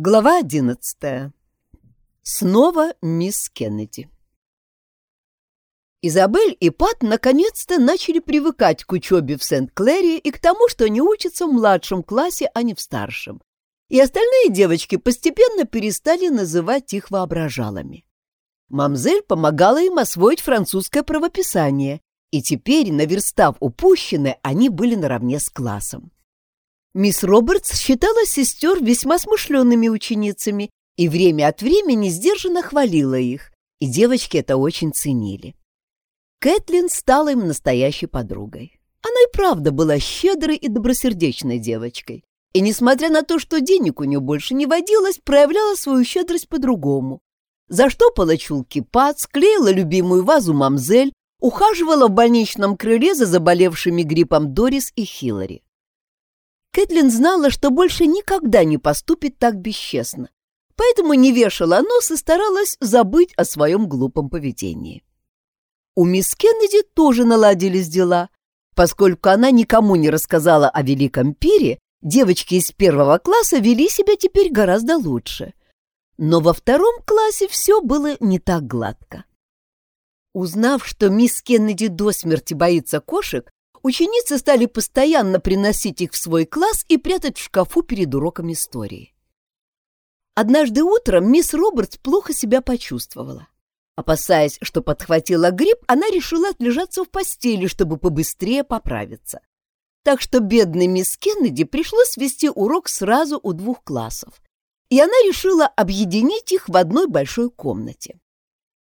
Глава одиннадцатая. Снова мисс Кеннеди. Изабель и Пат наконец-то начали привыкать к учебе в Сент-Клэре и к тому, что они учатся в младшем классе, а не в старшем. И остальные девочки постепенно перестали называть их воображалами. Мамзель помогала им освоить французское правописание, и теперь, наверстав упущенное, они были наравне с классом. Мисс Робертс считала сестер весьма смышленными ученицами и время от времени сдержанно хвалила их, и девочки это очень ценили. Кэтлин стала им настоящей подругой. Она и правда была щедрой и добросердечной девочкой, и, несмотря на то, что денег у нее больше не водилось, проявляла свою щедрость по-другому. Заштопала чулки пад, склеила любимую вазу мамзель, ухаживала в больничном крыле за заболевшими гриппом Дорис и Хиллари. Кэтлин знала, что больше никогда не поступит так бесчестно, поэтому не вешала нос и старалась забыть о своем глупом поведении. У мисс Кеннеди тоже наладились дела. Поскольку она никому не рассказала о великом пире, девочки из первого класса вели себя теперь гораздо лучше. Но во втором классе все было не так гладко. Узнав, что мисс Кеннеди до смерти боится кошек, Ученицы стали постоянно приносить их в свой класс и прятать в шкафу перед уроком истории. Однажды утром мисс Робертс плохо себя почувствовала. Опасаясь, что подхватила грипп, она решила отлежаться в постели, чтобы побыстрее поправиться. Так что бедной мисс Кеннеди пришлось вести урок сразу у двух классов, и она решила объединить их в одной большой комнате.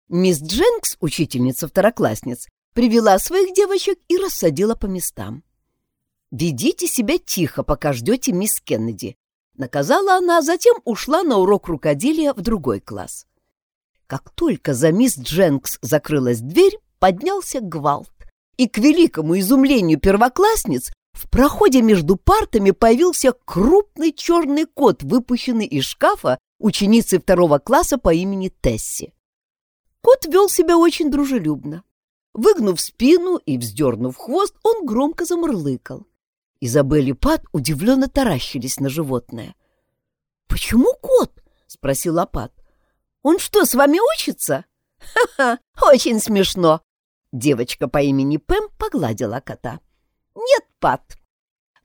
Мисс Дженкс, учительница второклассниц, привела своих девочек и рассадила по местам. «Ведите себя тихо, пока ждете мисс Кеннеди», — наказала она, а затем ушла на урок рукоделия в другой класс. Как только за мисс Дженкс закрылась дверь, поднялся гвалт, и к великому изумлению первоклассниц в проходе между партами появился крупный черный кот, выпущенный из шкафа ученицы второго класса по имени Тесси. Кот вел себя очень дружелюбно. Выгнув спину и вздернув хвост, он громко замурлыкал. Изабель и Пат удивленно таращились на животное. «Почему кот?» — спросила Пат. «Он что, с вами учится?» «Ха-ха, очень смешно!» Девочка по имени Пэм погладила кота. «Нет, Пат,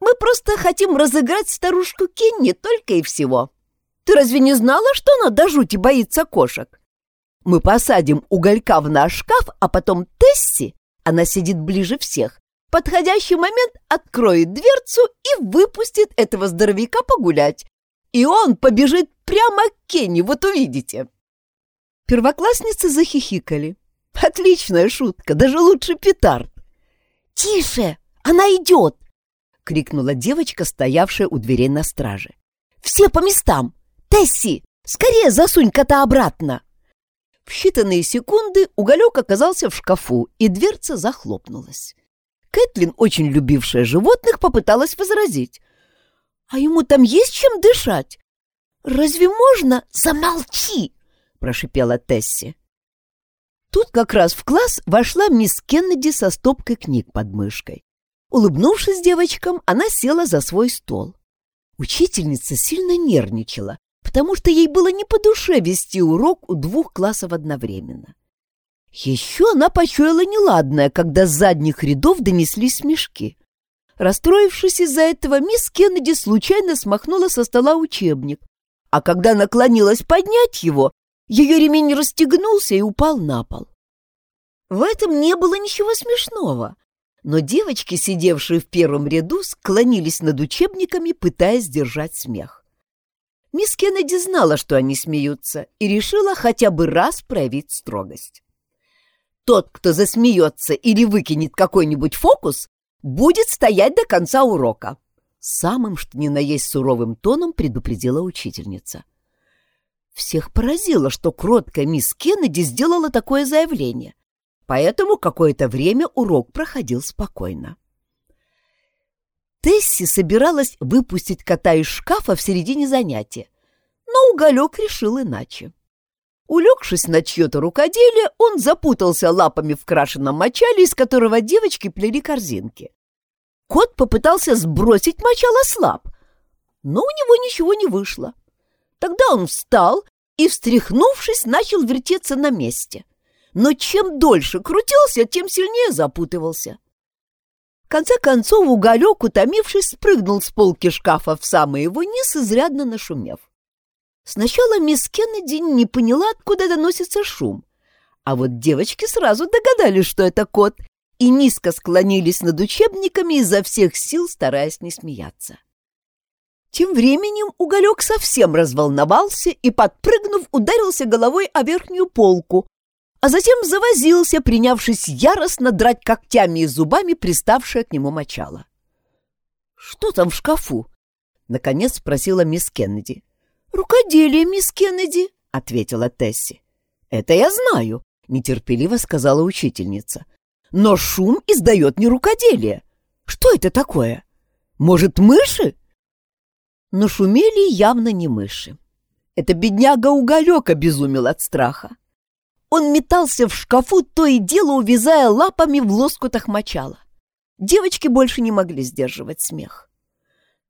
мы просто хотим разыграть старушку Кенни только и всего. Ты разве не знала, что она до жути боится кошек?» Мы посадим уголька в наш шкаф, а потом Тесси, она сидит ближе всех, в подходящий момент откроет дверцу и выпустит этого здоровяка погулять. И он побежит прямо к Кенни, вот увидите. Первоклассницы захихикали. Отличная шутка, даже лучше петард. «Тише! Она идет!» — крикнула девочка, стоявшая у дверей на страже. «Все по местам! Тесси, скорее засунь кота обратно!» В считанные секунды уголек оказался в шкафу, и дверца захлопнулась. Кэтлин, очень любившая животных, попыталась возразить. «А ему там есть чем дышать? Разве можно? Замолчи!» — прошипела Тесси. Тут как раз в класс вошла мисс Кеннеди со стопкой книг под мышкой. Улыбнувшись девочкам, она села за свой стол. Учительница сильно нервничала, потому что ей было не по душе вести урок у двух классов одновременно. Еще она почуяла неладное, когда с задних рядов донеслись смешки. Расстроившись из-за этого, мисс Кеннеди случайно смахнула со стола учебник, а когда наклонилась поднять его, ее ремень расстегнулся и упал на пол. В этом не было ничего смешного, но девочки, сидевшие в первом ряду, склонились над учебниками, пытаясь сдержать смех. Мисс Кеннеди знала, что они смеются, и решила хотя бы раз проявить строгость. Тот, кто засмеется или выкинет какой-нибудь фокус, будет стоять до конца урока. Самым, что ни на есть суровым тоном, предупредила учительница. Всех поразило, что кроткая мисс Кеннеди сделала такое заявление, поэтому какое-то время урок проходил спокойно. Тесси собиралась выпустить кота из шкафа в середине занятия, но уголек решил иначе. Улегшись на чье-то рукоделие, он запутался лапами в крашеном мочале, из которого девочки плели корзинки. Кот попытался сбросить мочало слаб, но у него ничего не вышло. Тогда он встал и, встряхнувшись, начал вертеться на месте. Но чем дольше крутился, тем сильнее запутывался. Конце концов уголек, утомившись, спрыгнул с полки шкафа в самый его низ, изрядно нашумев. Сначала мисс Кеннеди не поняла, откуда доносится шум, а вот девочки сразу догадались, что это кот, и низко склонились над учебниками, изо всех сил стараясь не смеяться. Тем временем уголек совсем разволновался и, подпрыгнув, ударился головой о верхнюю полку, а затем завозился, принявшись яростно драть когтями и зубами приставшее к нему мочало. «Что там в шкафу?» — наконец спросила мисс Кеннеди. «Рукоделие, мисс Кеннеди», — ответила Тесси. «Это я знаю», — нетерпеливо сказала учительница. «Но шум издает не рукоделие. Что это такое? Может, мыши?» Но шумели явно не мыши. Это бедняга Уголек обезумел от страха. Он метался в шкафу, то и дело увязая лапами в лоскутах мочала. Девочки больше не могли сдерживать смех.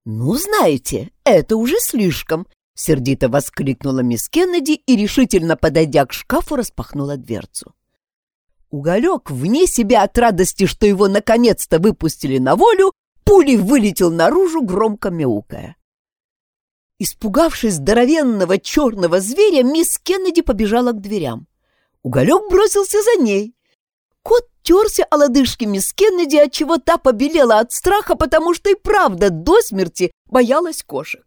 «Ну, знаете, это уже слишком!» — сердито воскликнула мисс Кеннеди и, решительно подойдя к шкафу, распахнула дверцу. Уголек, вне себя от радости, что его наконец-то выпустили на волю, пулей вылетел наружу, громко мяукая. Испугавшись здоровенного черного зверя, мисс Кеннеди побежала к дверям. Уголек бросился за ней. Кот терся о лодыжке мисс Кеннеди, отчего та побелела от страха, потому что и правда до смерти боялась кошек.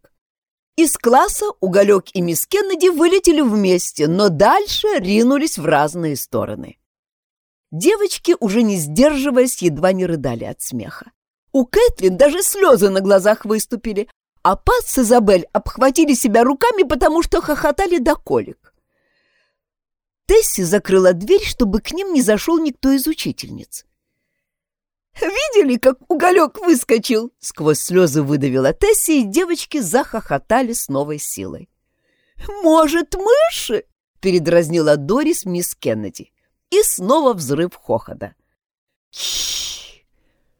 Из класса Уголек и мисс Кеннеди вылетели вместе, но дальше ринулись в разные стороны. Девочки, уже не сдерживаясь, едва не рыдали от смеха. У Кэтлин даже слезы на глазах выступили, а Пат с Изабель обхватили себя руками, потому что хохотали до колик. Тесси закрыла дверь, чтобы к ним не зашел никто из учительниц. «Видели, как уголек выскочил?» — сквозь слезы выдавила Тесси, и девочки захохотали с новой силой. «Может, мыши?» — передразнила Дорис мисс Кеннеди. И снова взрыв хохота.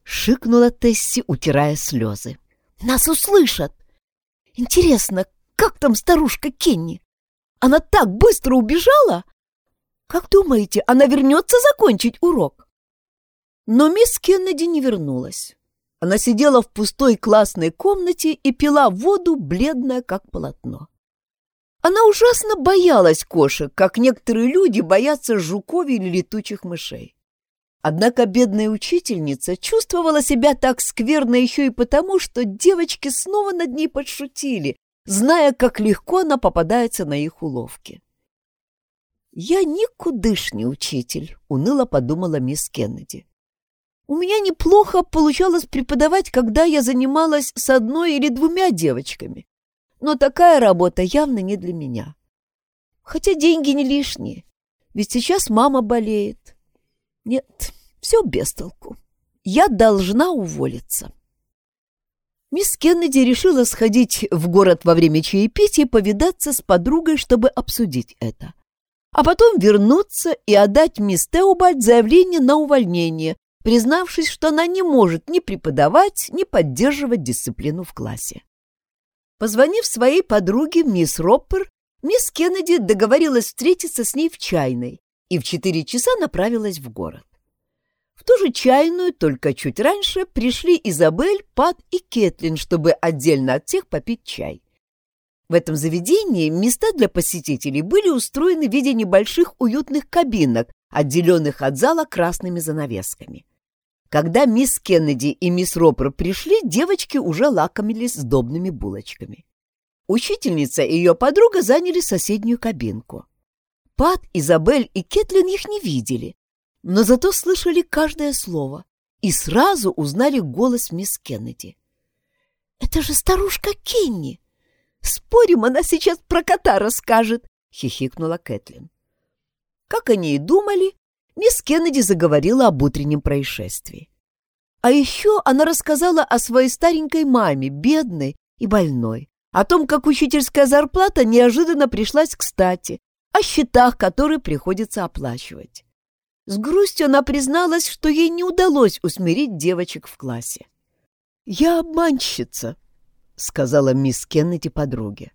Шикнула Тесси, утирая слезы. Нас услышат. Интересно, как там старушка Кенни? Она так быстро убежала? Как думаете, она вернется закончить урок? Но мисс Кеннеди не вернулась. Она сидела в пустой классной комнате и пила воду, бледная, как полотно. Она ужасно боялась кошек, как некоторые люди боятся жуков или летучих мышей. Однако бедная учительница чувствовала себя так скверно еще и потому, что девочки снова над ней подшутили, зная, как легко она попадается на их уловки. «Я никудышний учитель», — уныло подумала мисс Кеннеди. «У меня неплохо получалось преподавать, когда я занималась с одной или двумя девочками, но такая работа явно не для меня. Хотя деньги не лишние, ведь сейчас мама болеет, нет, все без толку. Я должна уволиться. Мисс Кеннеди решила сходить в город во время чаепития повидаться с подругой, чтобы обсудить это. А потом вернуться и отдать мисс Теобальд заявление на увольнение, признавшись, что она не может ни преподавать, ни поддерживать дисциплину в классе. Позвонив своей подруге, мисс Роппер, мисс Кеннеди договорилась встретиться с ней в чайной, и в четыре часа направилась в город. В ту же чайную, только чуть раньше, пришли Изабель, Пат и Кетлин, чтобы отдельно от всех попить чай. В этом заведении места для посетителей были устроены в виде небольших уютных кабинок, отделенных от зала красными занавесками. Когда мисс Кеннеди и мисс Ропер пришли, девочки уже лакомились сдобными булочками. Учительница и ее подруга заняли соседнюю кабинку. Пат, Изабель и Кетлин их не видели, но зато слышали каждое слово и сразу узнали голос мисс Кеннеди. «Это же старушка Кенни! Спорим, она сейчас про кота расскажет!» — хихикнула Кэтлин. Как они и думали, мисс Кеннеди заговорила об утреннем происшествии. А еще она рассказала о своей старенькой маме, бедной и больной, о том, как учительская зарплата неожиданно пришлась кстати, о счетах, которые приходится оплачивать. С грустью она призналась, что ей не удалось усмирить девочек в классе. «Я обманщица», — сказала мисс Кеннеди подруге.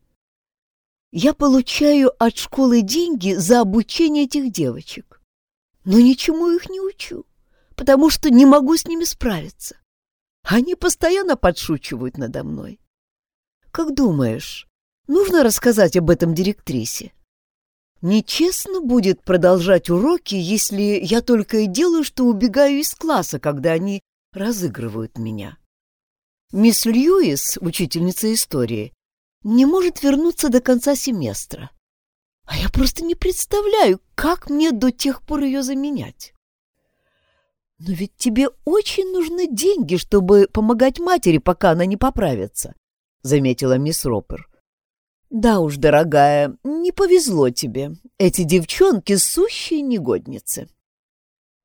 Я получаю от школы деньги за обучение этих девочек, но ничему их не учу, потому что не могу с ними справиться. Они постоянно подшучивают надо мной. Как думаешь, нужно рассказать об этом директрисе? Нечестно будет продолжать уроки, если я только и делаю, что убегаю из класса, когда они разыгрывают меня. Мисс Льюис, учительница истории, не может вернуться до конца семестра. А я просто не представляю, как мне до тех пор ее заменять. Но ведь тебе очень нужны деньги, чтобы помогать матери, пока она не поправится, — заметила мисс Ропер. Да уж, дорогая, не повезло тебе. Эти девчонки — сущие негодницы.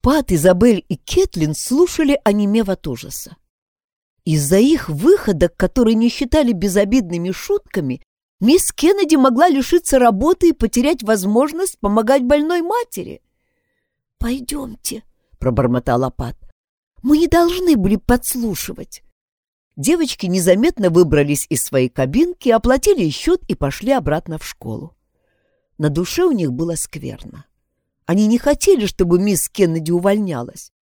Пат, Изабель и Кетлин слушали, онемев от ужаса. Из-за их выходок, которые не считали безобидными шутками, мисс Кеннеди могла лишиться работы и потерять возможность помогать больной матери. «Пойдемте», — пробормотала Пат. «Мы не должны были подслушивать. Девочки незаметно выбрались из своей кабинки, оплатили счет и пошли обратно в школу. На душе у них было скверно. Они не хотели, чтобы мисс Кеннеди увольнялась.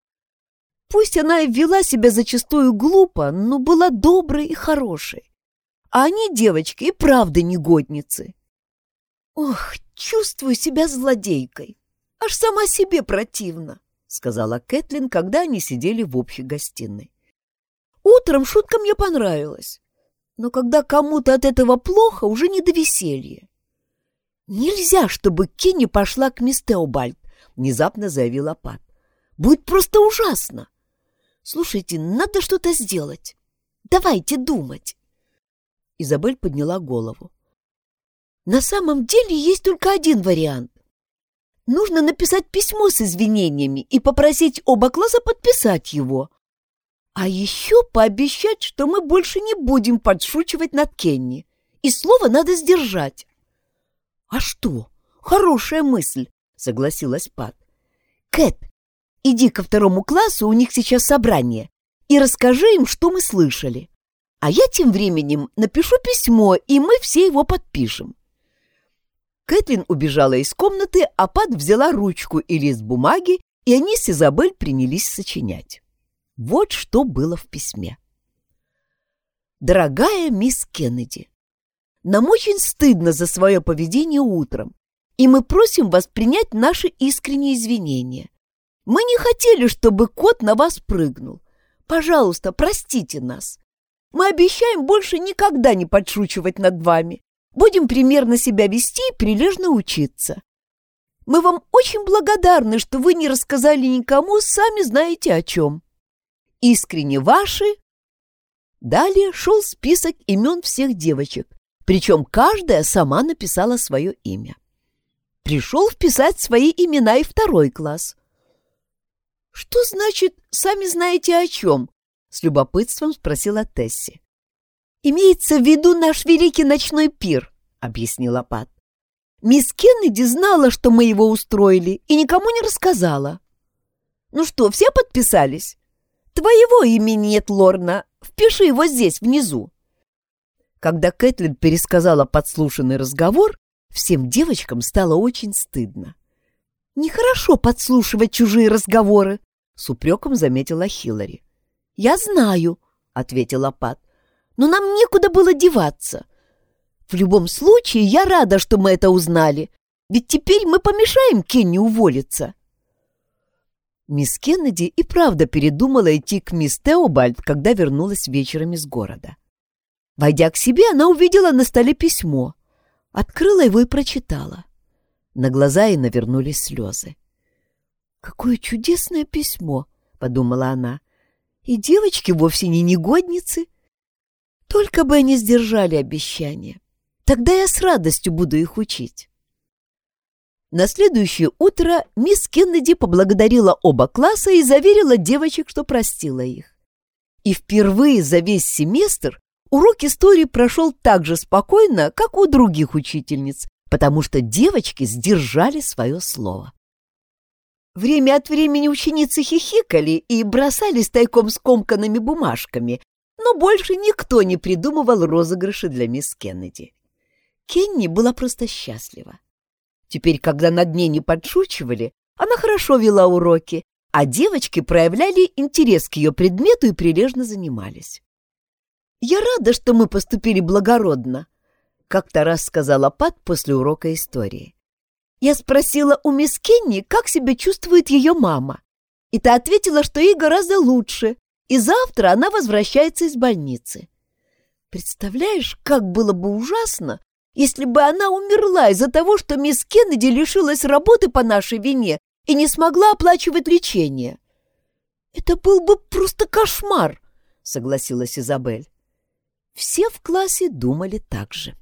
Пусть она и вела себя зачастую глупо, но была доброй и хорошей. А они, девочки, и правда негодницы. «Ох, чувствую себя злодейкой. Аж сама себе противно», — сказала Кэтлин, когда они сидели в общей гостиной. Утром шутка мне понравилась, но когда кому-то от этого плохо, уже не до веселья. «Нельзя, чтобы Кенни пошла к мисс Теобальд», — внезапно заявила Пат. «Будет просто ужасно. Слушайте, надо что-то сделать. Давайте думать». Изабель подняла голову. «На самом деле есть только один вариант. Нужно написать письмо с извинениями и попросить оба класса подписать его. А еще пообещать, что мы больше не будем подшучивать над Кенни. И слово надо сдержать. — А что? Хорошая мысль, — согласилась Пат. — Кэт, иди ко второму классу, у них сейчас собрание, и расскажи им, что мы слышали. А я тем временем напишу письмо, и мы все его подпишем. Кэтлин убежала из комнаты, а Пат взяла ручку и лист бумаги, и они с Изабель принялись сочинять. Вот что было в письме. «Дорогая мисс Кеннеди, нам очень стыдно за свое поведение утром, и мы просим вас принять наши искренние извинения. Мы не хотели, чтобы кот на вас прыгнул. Пожалуйста, простите нас. Мы обещаем больше никогда не подшучивать над вами. Будем примерно себя вести и прилежно учиться. Мы вам очень благодарны, что вы не рассказали никому, сами знаете о чем. Искренне ваши. Далее шел список имен всех девочек, причем каждая сама написала свое имя. Пришел вписать свои имена и второй класс. «Что значит, сами знаете о чем?» — с любопытством спросила Тесси. «Имеется в виду наш великий ночной пир», — объяснила Пат. «Мисс Кеннеди знала, что мы его устроили, и никому не рассказала». «Ну что, все подписались?» Твоего имени нет, Лорна. Впиши его здесь, внизу. Когда Кэтлин пересказала подслушанный разговор, всем девочкам стало очень стыдно. «Нехорошо подслушивать чужие разговоры», — с упреком заметила Хиллари. «Я знаю», — ответила Пат, — «но нам некуда было деваться. В любом случае, я рада, что мы это узнали, ведь теперь мы помешаем Кенни уволиться». Мисс Кеннеди и правда передумала идти к мисс Теобальд, когда вернулась вечером из города. Войдя к себе, она увидела на столе письмо, открыла его и прочитала. На глаза ей навернулись слезы. «Какое чудесное письмо!» — подумала она. «И девочки вовсе не негодницы. Только бы они сдержали обещание. Тогда я с радостью буду их учить». На следующее утро мисс Кеннеди поблагодарила оба класса и заверила девочек, что простила их. И впервые за весь семестр урок истории прошел так же спокойно, как у других учительниц, потому что девочки сдержали свое слово. Время от времени ученицы хихикали и бросались тайком скомканными бумажками, но больше никто не придумывал розыгрыши для мисс Кеннеди. Кенни была просто счастлива. Теперь, когда над ней не подшучивали, она хорошо вела уроки, а девочки проявляли интерес к ее предмету и прилежно занимались. «Я рада, что мы поступили благородно», — как-то раз сказала Пат после урока истории. Я спросила у мисс Кенни, как себя чувствует ее мама, и та ответила, что ей гораздо лучше, и завтра она возвращается из больницы. Представляешь, как было бы ужасно, если бы она умерла из-за того, что мисс Кеннеди лишилась работы по нашей вине и не смогла оплачивать лечение. Это был бы просто кошмар, согласилась Изабель. Все в классе думали так же.